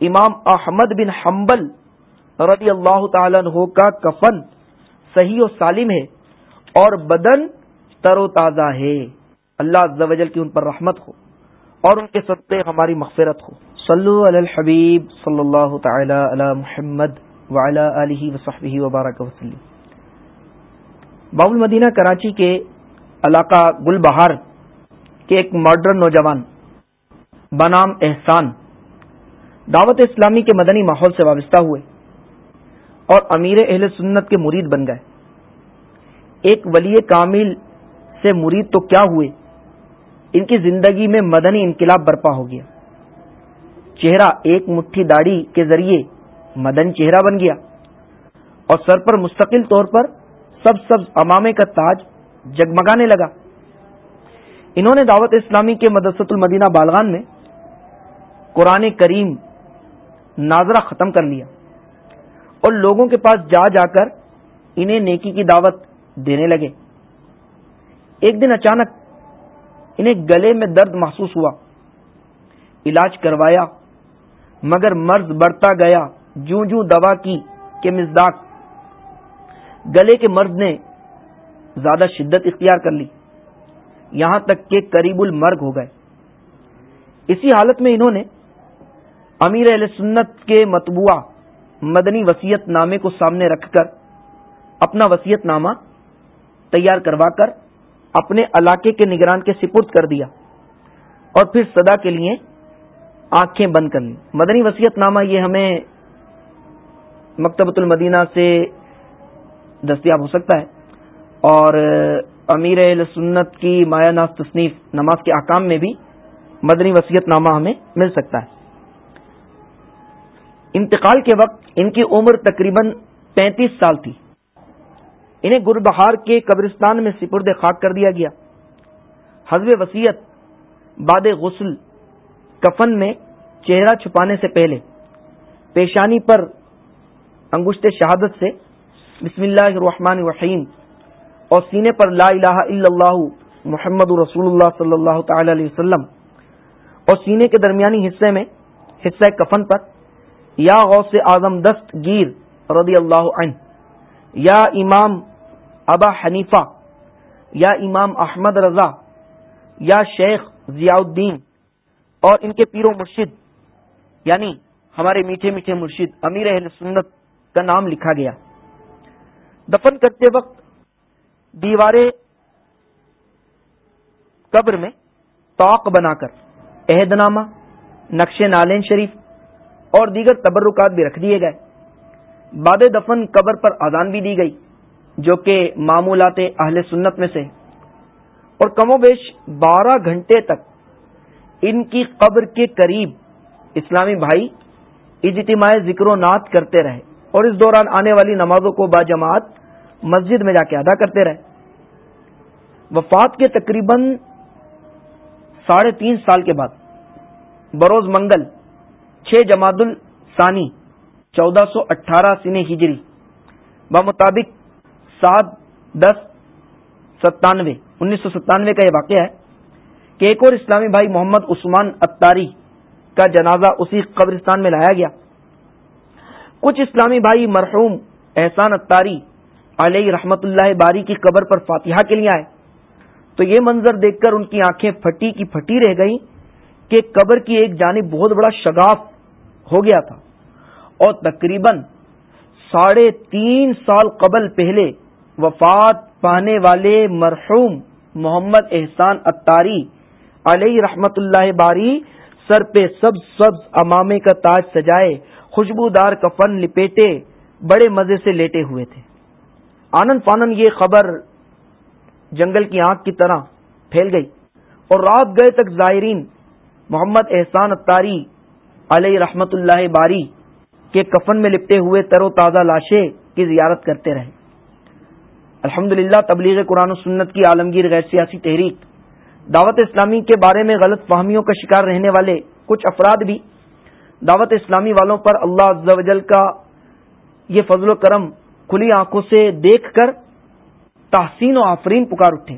امام احمد بن حنبل رضی اللہ تعالیٰ عنہ کا کفن صحیح و سالم ہے اور بدن تر و تازہ ہے۔ اللہ کی ان پر رحمت ہو اور ان کے سطح ہماری مغفرت ہو۔ صلو علی الحبیب صلی اللہ تعالی علی محمد علیہ وصحبہ وبارک وسلم۔ باب المدینہ کراچی کے علاقہ گل بہار کے ایک ماڈرن نوجوان بنام احسان دعوت اسلامی کے مدنی ماحول سے وابستہ ہوئے۔ اور امیر اہل سنت کے مرید بن گئے۔ ایک ولی کامل سے مرید تو کیا ہوئے؟ ان کی زندگی میں مدنی انقلاب برپا ہو گیا۔ چہرہ ایک مٹھی داڑھی کے ذریعے مدنی چہرہ بن گیا۔ اور سر پر مستقل طور پر سب سب امامے کا تاج جگمگانے لگا۔ انہوں نے دعوت اسلامی کے مدرسۃ المدینہ بالغان میں قرآن کریم ناظرہ ختم کر لیا۔ اور لوگوں کے پاس جا جا کر انہیں نیکی کی دعوت دینے لگے۔ ایک دن اچانک انہیں گلے میں درد محسوس ہوا۔ علاج کروایا، مگر مرض بڑھتا گیا۔ جوں جوں دوا کی کہ مزداق۔ گلے کے مرض نے زیادہ شدت اختیار کر لی۔ یہاں تک کہ قریب المرگ ہو گئے۔ اسی حالت میں انہوں نے امیر علیہ سنت کے متبوعہ مدنی وسیعت نامے کو سامنے رکھ کر، اپنا وسیعت نامہ تیار کروا کر، اپنے علاقے کے نگران کے سپرد کر دیا اور پھر صدا کے لیے آنکھیں بند کر لی مدنی وسیعت نامہ یہ ہمیں مکتبۃ المدینہ سے دستیاب ہو سکتا ہے اور امیر سنت کی مایا ناز تصنیف نماز کے احکام میں بھی مدنی وسیعت نامہ ہمیں مل سکتا ہے۔ انتقال کے وقت ان کی عمر تقریباً پینتیس سال تھی۔ انہیں گربہار کے قبرستان میں سپرد خاک کر دیا گیا۔ حزب وسیعت باد غسل کفن میں چہرہ چھپانے سے پہلے پیشانی پر انگشت شہادت سے بسم اللہ الرحمن الرحیم اور سینے پر لا الہ الا اللہ محمد رسول اللہ صلی اللہ تعالی علیہ وسلم اور سینے کے درمیانی حصے میں حصہ کفن پر یا غوث اعظم دست گیر رضی اللہ عنہ، یا امام ابا حنیفہ، یا امام احمد رضا، یا شیخ ضیاء الدین اور ان کے پیر و مرشد یعنی ہمارے میٹھے میٹھے مرشد امیر اہل سنت کا نام لکھا گیا۔ دفن کرتے وقت دیوارے قبر میں توق بنا کر عہد نامہ نقش نالین شریف اور دیگر تبرکات بھی رکھ دیے گئے۔ باد دفن قبر پر اذان بھی دی گئی، جو کہ معمولات اہل سنت میں سے۔ اور کم و بیش بارہ گھنٹے تک ان کی قبر کے قریب اسلامی بھائی اجتماع ذکر و نعت کرتے رہے۔ اور اس دوران آنے والی نمازوں کو باجماعت مسجد میں جا کے ادا کرتے رہے۔ وفات کے تقریباً ساڑھے تین سال کے بعد، بروز منگل چھ جماعت الثانی، چودہ سو اٹھارہ سن ہجری، بمطابق سات دس ستانوے، انیس سو ستانوے کا یہ واقعہ ہے کہ ایک اور اسلامی بھائی محمد عثمان اتاری کا جنازہ اسی قبرستان میں لایا گیا۔ کچھ اسلامی بھائی مرحوم احسان اتاری علیہ رحمت اللہ باری کی قبر پر فاتحہ کے لیے آئے۔ تو یہ منظر دیکھ کر ان کی آنکھیں پھٹی کی پھٹی رہ گئی کہ قبر کی ایک جانب بہت بڑا شگاف ہو گیا تھا۔ اور تقریباً ساڑھے تین سال قبل پہلے وفات پانے والے مرحوم محمد احسان اتاری علیہ رحمت اللہ باری سر پہ سب سبز امامے کا تاج سجائے، خوشبودار کفن لپیٹے، بڑے مزے سے لیٹے ہوئے تھے۔ آنند فانن یہ خبر جنگل کی آنکھ کی طرح پھیل گئی۔ اور رات گئے تک زائرین محمد احسان اتاری علیہ رحمت اللہ باری کے کفن میں لپٹے ہوئے تر و تازہ لاشیں کی زیارت کرتے رہے۔ الحمد للہ تبلیغ قرآن و سنت کی عالمگیر غیر سیاسی تحریک۔ دعوت اسلامی کے بارے میں غلط فہمیوں کا شکار رہنے والے کچھ افراد بھی۔ دعوت اسلامی والوں پر اللہ عز و جل کا یہ فضل و کرم کھلی آنکھوں سے دیکھ کر تحسین و آفرین پکار اٹھے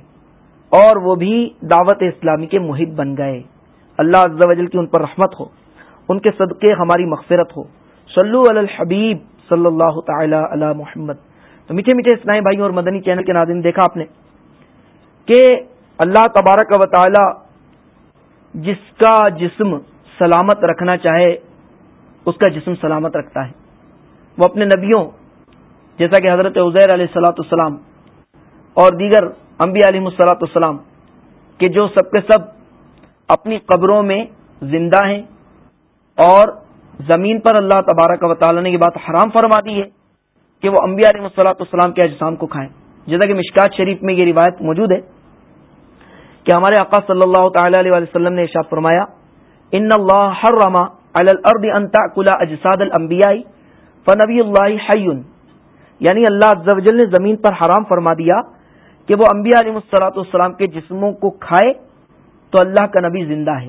اور وہ بھی دعوت اسلامی کے محب بن گئے۔ اللہ عز و جل کی ان پر رحمت ہو۔ ان کے صدقے ہماری مغفرت ہو۔ صلو علی الحبیب صلی اللہ تعالی علی محمد۔ تو میٹھے میٹھے اسلائی بھائیوں اور مدنی چینل کے ناظرین، دیکھا آپ نے کہ اللہ تبارک و تعالی جس کا جسم سلامت رکھنا چاہے، اس کا جسم سلامت رکھتا ہے۔ وہ اپنے نبیوں، جیسا کہ حضرت عزیر علیہ السلاۃ السلام اور دیگر انبیاء علیہ السلاۃ السلام کہ جو سب کے سب اپنی قبروں میں زندہ ہیں اور زمین پر اللہ تبارک و تعالی نے یہ بات حرام فرما دی ہے کہ وہ انبیاء علیہ السلاۃ السلام کے اجسام کو کھائیں۔ جیسا کہ مشکات شریف میں یہ روایت موجود ہے کہ ہمارے آقا صلی اللہ تعالی علیہ وسلم نے ارشاد فرمایا، ان اللہ حرم علی الارض ان تاکل اجساد الانبیاء فنبی اللہ حی یعنی اللہ عز و جل نے زمین پر حرام فرما دیا کہ وہ انبیاء علیہ الصلوۃ والسلام کے جسموں کو کھائے تو اللہ کا نبی زندہ ہے۔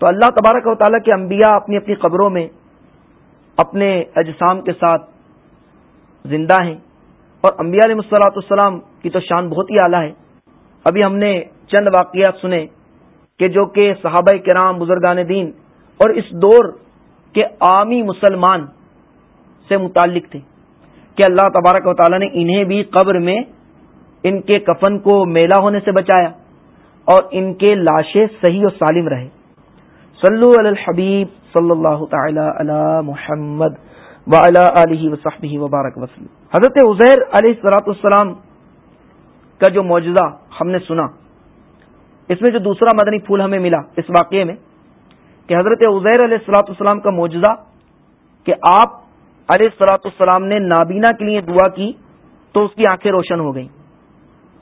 تو اللہ تبارک و تعالیٰ کے انبیاء اپنی اپنی قبروں میں اپنے اجسام کے ساتھ زندہ ہیں اور انبیاء علیہ الصلاۃ السلام کی تو شان بہت ہی اعلیٰ ہے۔ ابھی ہم نے چند واقعات سنے کہ جو کہ صحابہ کرام، بزرگان دین اور اس دور کے عامی مسلمان سے متعلق تھے کہ اللہ تبارک و تعالیٰ نے انہیں بھی قبر میں ان کے کفن کو میلہ ہونے سے بچایا اور ان کے لاشیں صحیح و سالم رہے۔ صلو علی الحبیب صلی اللہ تعالی علی محمد علیہ وصحبہ وبارک وسلم حضرت عزیر علیہ السلاۃ السلام کا جو معجزہ ہم نے سنا، اس میں جو دوسرا مدنی پھول ہمیں ملا اس واقعے میں کہ حضرت عزیر علیہ السلاۃ السلام کا معجزہ کہ آپ علیہ السلاۃ السلام نے نابینا کے لیے دعا کی تو اس کی آنکھیں روشن ہو گئیں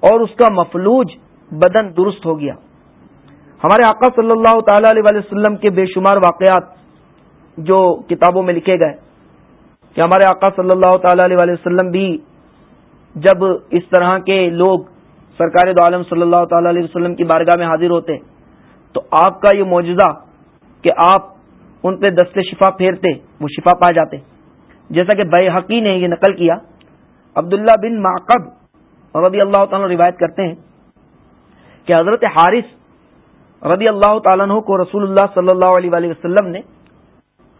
اور اس کا مفلوج بدن درست ہو گیا۔ ہمارے آقا صلی اللہ تعالی علیہ وسلم کے بے شمار واقعات جو کتابوں میں لکھے گئے کہ ہمارے آقا صلی اللہ تعالی علیہ وسلم بھی جب اس طرح کے لوگ سرکار دو عالم صلی اللہ تعالی علیہ وسلم کی بارگاہ میں حاضر ہوتے، تو آپ کا یہ معجزہ کہ آپ ان پہ دست شفا پھیرتے، وہ شفا پا جاتے۔ جیسا کہ بے حقی نے یہ نقل کیا، عبداللہ بن معقب رضی اللہ تعالیٰ روایت کرتے ہیں کہ حضرت حارث رضی اللہ تعالیٰ عنہ کو رسول اللہ صلی اللہ علیہ وآلہ وسلم نے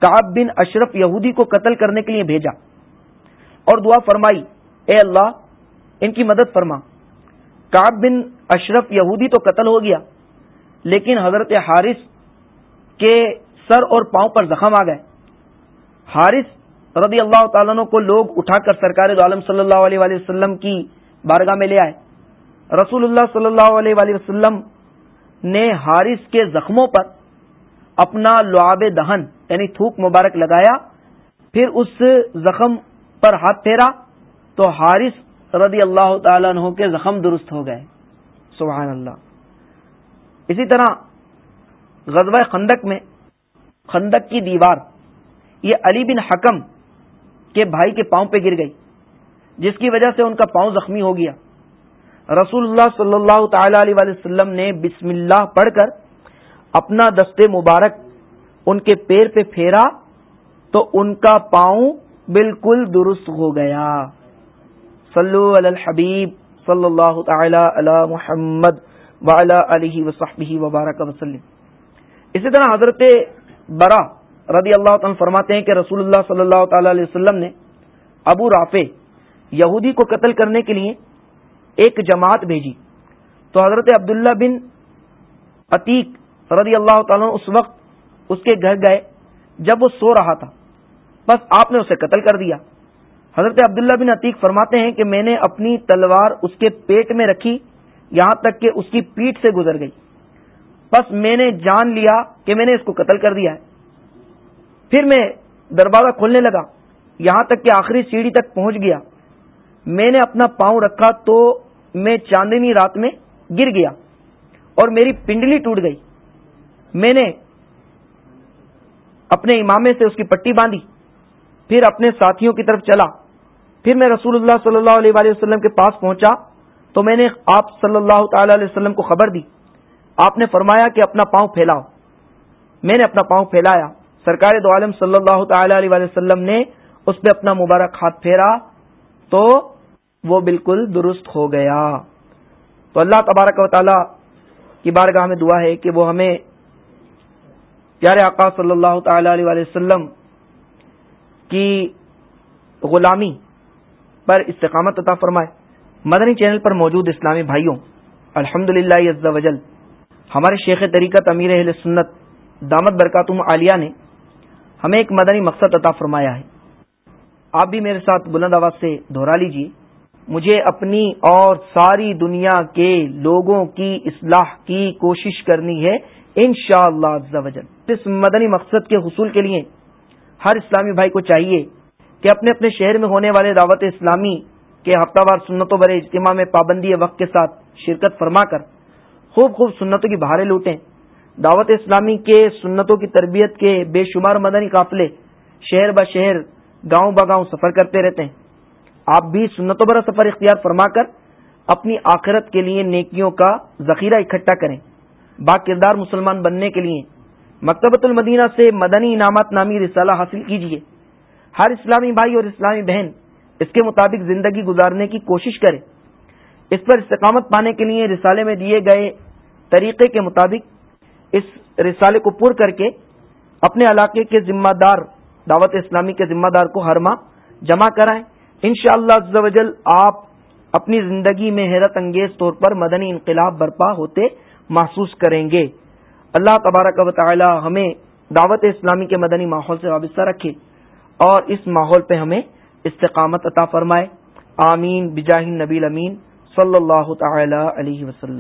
کاب بن اشرف یہودی کو قتل کرنے کے لیے بھیجا اور دعا فرمائی، اے اللہ، ان کی مدد فرما۔ کاب بن اشرف یہودی تو قتل ہو گیا، لیکن حضرت حارث کے سر اور پاؤں پر زخم آ گئے۔ حارث رضی اللہ تعالیٰ کو لوگ اٹھا کر سرکار عالم صلی اللہ علیہ وسلم کی بارگاہ میں لے آئے۔ رسول اللہ صلی اللہ علیہ وسلم نے حارث کے زخموں پر اپنا لعاب دہن یعنی تھوک مبارک لگایا، پھر اس زخم پر ہاتھ پھیرا تو حارث رضی اللہ تعالیٰ عنہ کے زخم درست ہو گئے۔ سبحان اللہ۔ اسی طرح غزوہ خندق میں، خندق کی دیوار، یہ علی بن حکم کے بھائی کے پاؤں پہ گر گئی، جس کی وجہ سے ان کا پاؤں زخمی ہو گیا۔ رسول اللہ صلی اللہ تعالی علیہ وسلم نے بسم اللہ پڑھ کر اپنا دستے مبارک ان کے پیر پہ پھیرا تو ان کا پاؤں بالکل درست ہو گیا۔ صلو علی الحبیب صلی اللہ تعالی علی محمد وعلی علیہ وصحبہ وبارک وسلم۔ اسی طرح حضرت برا رضی اللہ تعالیٰ فرماتے ہیں کہ رسول اللہ صلی اللہ تعالی علیہ وسلم نے ابو رافع یہودی کو قتل کرنے کے لیے ایک جماعت بھیجی۔ تو حضرت عبداللہ بن عتیق رضی اللہ تعالیٰ اس وقت اس کے گھر گئے، جب وہ سو رہا تھا۔ بس آپ نے اسے قتل کر دیا۔ حضرت عبداللہ بن عتیق فرماتے ہیں کہ میں نے اپنی تلوار اس کے پیٹ میں رکھی، یہاں تک کہ اس کی پیٹ سے گزر گئی۔ بس میں نے جان لیا کہ میں نے اس کو قتل کر دیا ہے۔ پھر میں دروازہ کھولنے لگا، یہاں تک کہ آخری سیڑھی تک پہنچ گیا۔ میں نے اپنا پاؤں رکھا تو میں چاندنی رات میں گر گیا اور میری پنڈلی ٹوٹ گئی۔ میں نے اپنے امامے سے اس کی پٹی باندھی، پھر اپنے ساتھیوں کی طرف چلا۔ پھر میں رسول اللہ صلی اللہ علیہ وآلہ وسلم کے پاس پہنچا تو میں نے آپ صلی اللہ تعالی علیہ وسلم کو خبر دی۔ آپ نے فرمایا کہ اپنا پاؤں پھیلاؤ۔ میں نے اپنا پاؤں پھیلایا۔ سرکار دو عالم صلی اللہ تعالی علیہ وسلم نے اس پہ اپنا مبارک ہاتھ پھیرا تو وہ بالکل درست ہو گیا۔ تو اللہ تبارک و تعالی کی بارگاہ میں دعا ہے کہ وہ ہمیں پیارے آقا صلی اللہ تعالی علیہ وسلم کی غلامی پر استقامت عطا فرمائے۔ مدنی چینل پر موجود اسلامی بھائیوں الحمد للہ وجل ہمارے شیخ طریقت امیر اہل سنت دامت برکاتم عالیہ نے ہمیں ایک مدنی مقصد عطا فرمایا ہے۔ آپ بھی میرے ساتھ بلند آواز سے دہرا لیجیے مجھے اپنی اور ساری دنیا کے لوگوں کی اصلاح کی کوشش کرنی ہے ان شاء اللہ اس مدنی مقصد کے حصول کے لیے ہر اسلامی بھائی کو چاہیے کہ اپنے اپنے شہر میں ہونے والے دعوت اسلامی کے ہفتہ وار سنتوں برے اجتماع میں پابندی وقت کے ساتھ شرکت فرما کر خوب خوب سنتوں کی بہاریں لوٹیں۔ دعوت اسلامی کے سنتوں کی تربیت کے بے شمار مدنی قافلے شہر ب شہر گاؤں بگاؤں سفر کرتے رہتے ہیں۔ آپ بھی سنتوں برا سفر اختیار فرما کر اپنی آخرت کے لیے نیکیوں کا ذخیرہ اکٹھا کریں۔ با کردار مسلمان بننے کے لیے مکتبۃ المدینہ سے مدنی انعامات نامی رسالہ حاصل کیجیے ہر اسلامی بھائی اور اسلامی بہن اس کے مطابق زندگی گزارنے کی کوشش کرے اس پر استقامت پانے کے لیے رسالے میں دیے گئے طریقے کے مطابق اس رسالے کو پر کر کے اپنے علاقے کے ذمہ دار، دعوت اسلامی کے ذمہ دار کو ہر ماہ جمع کرائیں۔ انشاءاللہ شاء اللہ آپ اپنی زندگی میں حیرت انگیز طور پر مدنی انقلاب برپا ہوتے محسوس کریں گے۔ اللہ تبارک و تعالی ہمیں دعوت اسلامی کے مدنی ماحول سے وابستہ رکھے اور اس ماحول پہ ہمیں استقامت عطا فرمائے۔ آمین۔ بجاہ نبی امین صلی اللہ تعالی علیہ وسلم۔